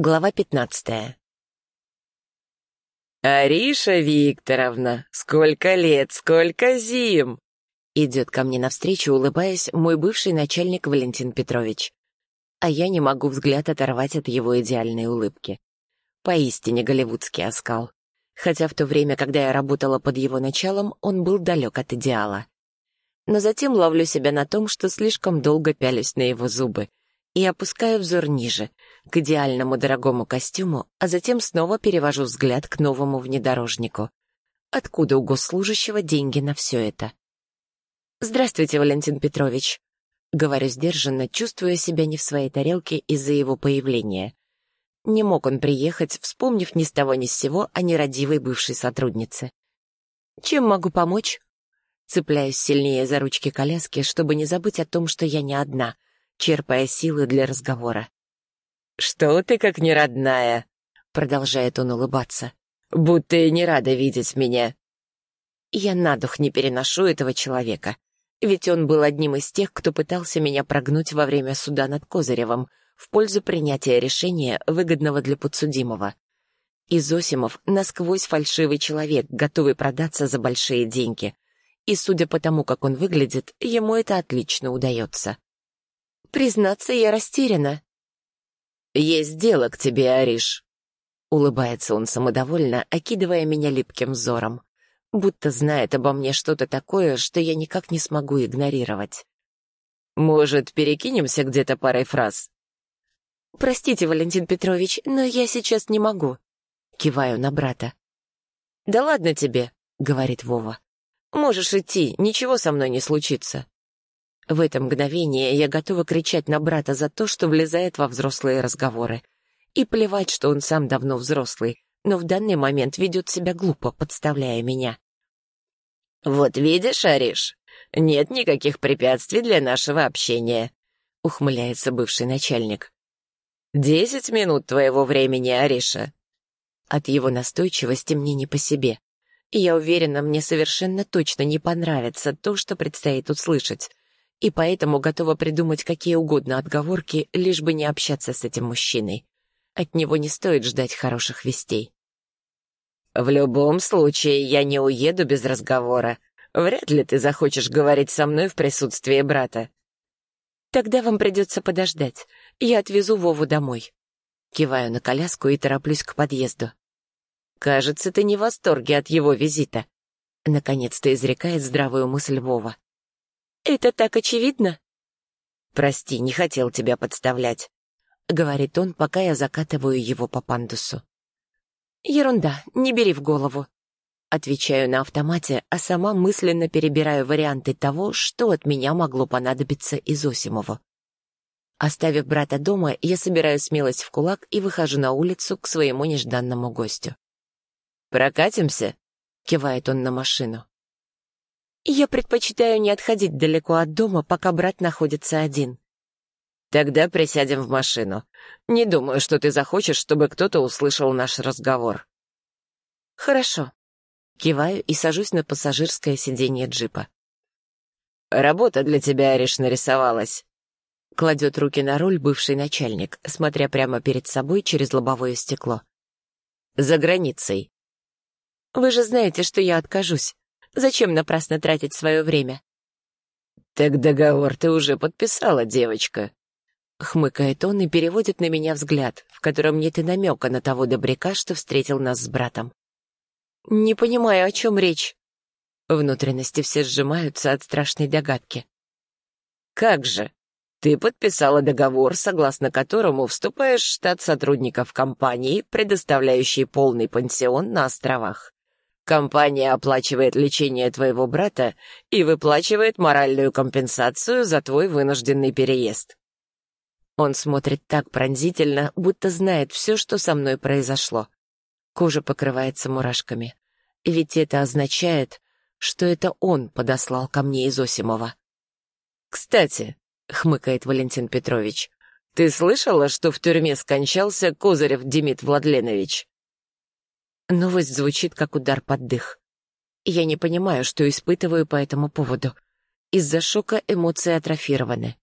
Глава пятнадцатая. «Ариша Викторовна, сколько лет, сколько зим!» Идет ко мне навстречу, улыбаясь, мой бывший начальник Валентин Петрович. А я не могу взгляд оторвать от его идеальной улыбки. Поистине голливудский оскал. Хотя в то время, когда я работала под его началом, он был далек от идеала. Но затем ловлю себя на том, что слишком долго пялюсь на его зубы, и опускаю взор ниже, к идеальному дорогому костюму, а затем снова перевожу взгляд к новому внедорожнику. Откуда у госслужащего деньги на все это? «Здравствуйте, Валентин Петрович», — говорю сдержанно, чувствуя себя не в своей тарелке из-за его появления. Не мог он приехать, вспомнив ни с того ни с сего о нерадивой бывшей сотруднице. «Чем могу помочь?» Цепляюсь сильнее за ручки коляски, чтобы не забыть о том, что я не одна — черпая силы для разговора. «Что ты как неродная?» — продолжает он улыбаться. «Будто и не рада видеть меня». Я на дух не переношу этого человека, ведь он был одним из тех, кто пытался меня прогнуть во время суда над Козыревым в пользу принятия решения, выгодного для подсудимого. Изосимов — насквозь фальшивый человек, готовый продаться за большие деньги. И, судя по тому, как он выглядит, ему это отлично удается. Признаться, я растеряна. «Есть дело к тебе, Ариш», — улыбается он самодовольно, окидывая меня липким взором, будто знает обо мне что-то такое, что я никак не смогу игнорировать. «Может, перекинемся где-то парой фраз?» «Простите, Валентин Петрович, но я сейчас не могу», — киваю на брата. «Да ладно тебе», — говорит Вова. «Можешь идти, ничего со мной не случится». В это мгновение я готова кричать на брата за то, что влезает во взрослые разговоры. И плевать, что он сам давно взрослый, но в данный момент ведет себя глупо, подставляя меня. «Вот видишь, Ариш, нет никаких препятствий для нашего общения», — ухмыляется бывший начальник. «Десять минут твоего времени, Ариша». От его настойчивости мне не по себе. И я уверена, мне совершенно точно не понравится то, что предстоит услышать и поэтому готова придумать какие угодно отговорки, лишь бы не общаться с этим мужчиной. От него не стоит ждать хороших вестей. «В любом случае, я не уеду без разговора. Вряд ли ты захочешь говорить со мной в присутствии брата». «Тогда вам придется подождать. Я отвезу Вову домой». Киваю на коляску и тороплюсь к подъезду. «Кажется, ты не в восторге от его визита», — наконец-то изрекает здравую мысль Вова. «Это так очевидно?» «Прости, не хотел тебя подставлять», — говорит он, пока я закатываю его по пандусу. «Ерунда, не бери в голову». Отвечаю на автомате, а сама мысленно перебираю варианты того, что от меня могло понадобиться Изосимову. Оставив брата дома, я собираю смелость в кулак и выхожу на улицу к своему нежданному гостю. «Прокатимся?» — кивает он на машину. Я предпочитаю не отходить далеко от дома, пока брат находится один. Тогда присядем в машину. Не думаю, что ты захочешь, чтобы кто-то услышал наш разговор. Хорошо. Киваю и сажусь на пассажирское сиденье джипа. Работа для тебя, Ариш, нарисовалась. Кладет руки на руль бывший начальник, смотря прямо перед собой через лобовое стекло. За границей. Вы же знаете, что я откажусь. Зачем напрасно тратить свое время?» «Так договор ты уже подписала, девочка», — хмыкает он и переводит на меня взгляд, в котором нет и намека на того добряка, что встретил нас с братом. «Не понимаю, о чем речь?» Внутренности все сжимаются от страшной догадки. «Как же? Ты подписала договор, согласно которому вступаешь в штат сотрудников компании, предоставляющей полный пансион на островах. Компания оплачивает лечение твоего брата и выплачивает моральную компенсацию за твой вынужденный переезд. Он смотрит так пронзительно, будто знает все, что со мной произошло. Кожа покрывается мурашками. Ведь это означает, что это он подослал ко мне Изосимова. «Кстати», — хмыкает Валентин Петрович, «ты слышала, что в тюрьме скончался Козырев Демид Владленович?» Новость звучит как удар под дых. Я не понимаю, что испытываю по этому поводу. Из-за шока эмоции атрофированы.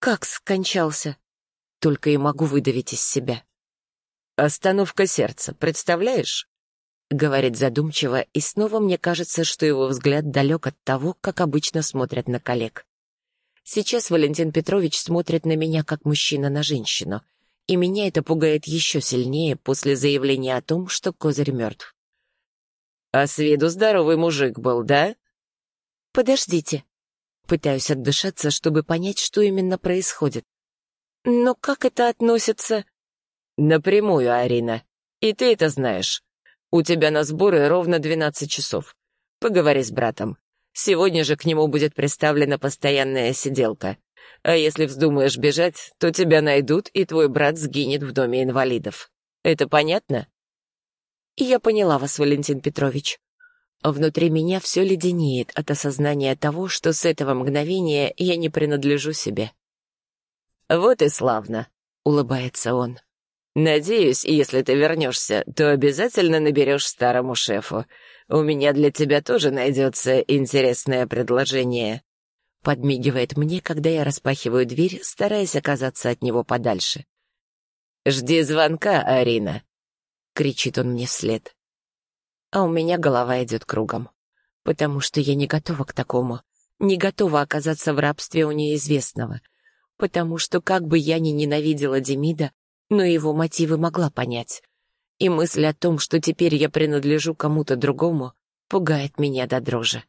Как скончался? Только и могу выдавить из себя. Остановка сердца, представляешь? Говорит задумчиво, и снова мне кажется, что его взгляд далек от того, как обычно смотрят на коллег. Сейчас Валентин Петрович смотрит на меня как мужчина на женщину, и меня это пугает еще сильнее после заявления о том, что Козырь мертв. «А с виду здоровый мужик был, да?» «Подождите». Пытаюсь отдышаться, чтобы понять, что именно происходит. «Но как это относится...» «Напрямую, Арина. И ты это знаешь. У тебя на сборы ровно двенадцать часов. Поговори с братом. Сегодня же к нему будет представлена постоянная сиделка. А если вздумаешь бежать, то тебя найдут, и твой брат сгинет в доме инвалидов. Это понятно? Я поняла вас, Валентин Петрович. Внутри меня все леденеет от осознания того, что с этого мгновения я не принадлежу себе. «Вот и славно», — улыбается он. «Надеюсь, если ты вернешься, то обязательно наберешь старому шефу. У меня для тебя тоже найдется интересное предложение». Подмигивает мне, когда я распахиваю дверь, стараясь оказаться от него подальше. «Жди звонка, Арина!» — кричит он мне вслед. А у меня голова идет кругом, потому что я не готова к такому, не готова оказаться в рабстве у неизвестного, потому что как бы я ни ненавидела Демида, но его мотивы могла понять. И мысль о том, что теперь я принадлежу кому-то другому, пугает меня до дрожи.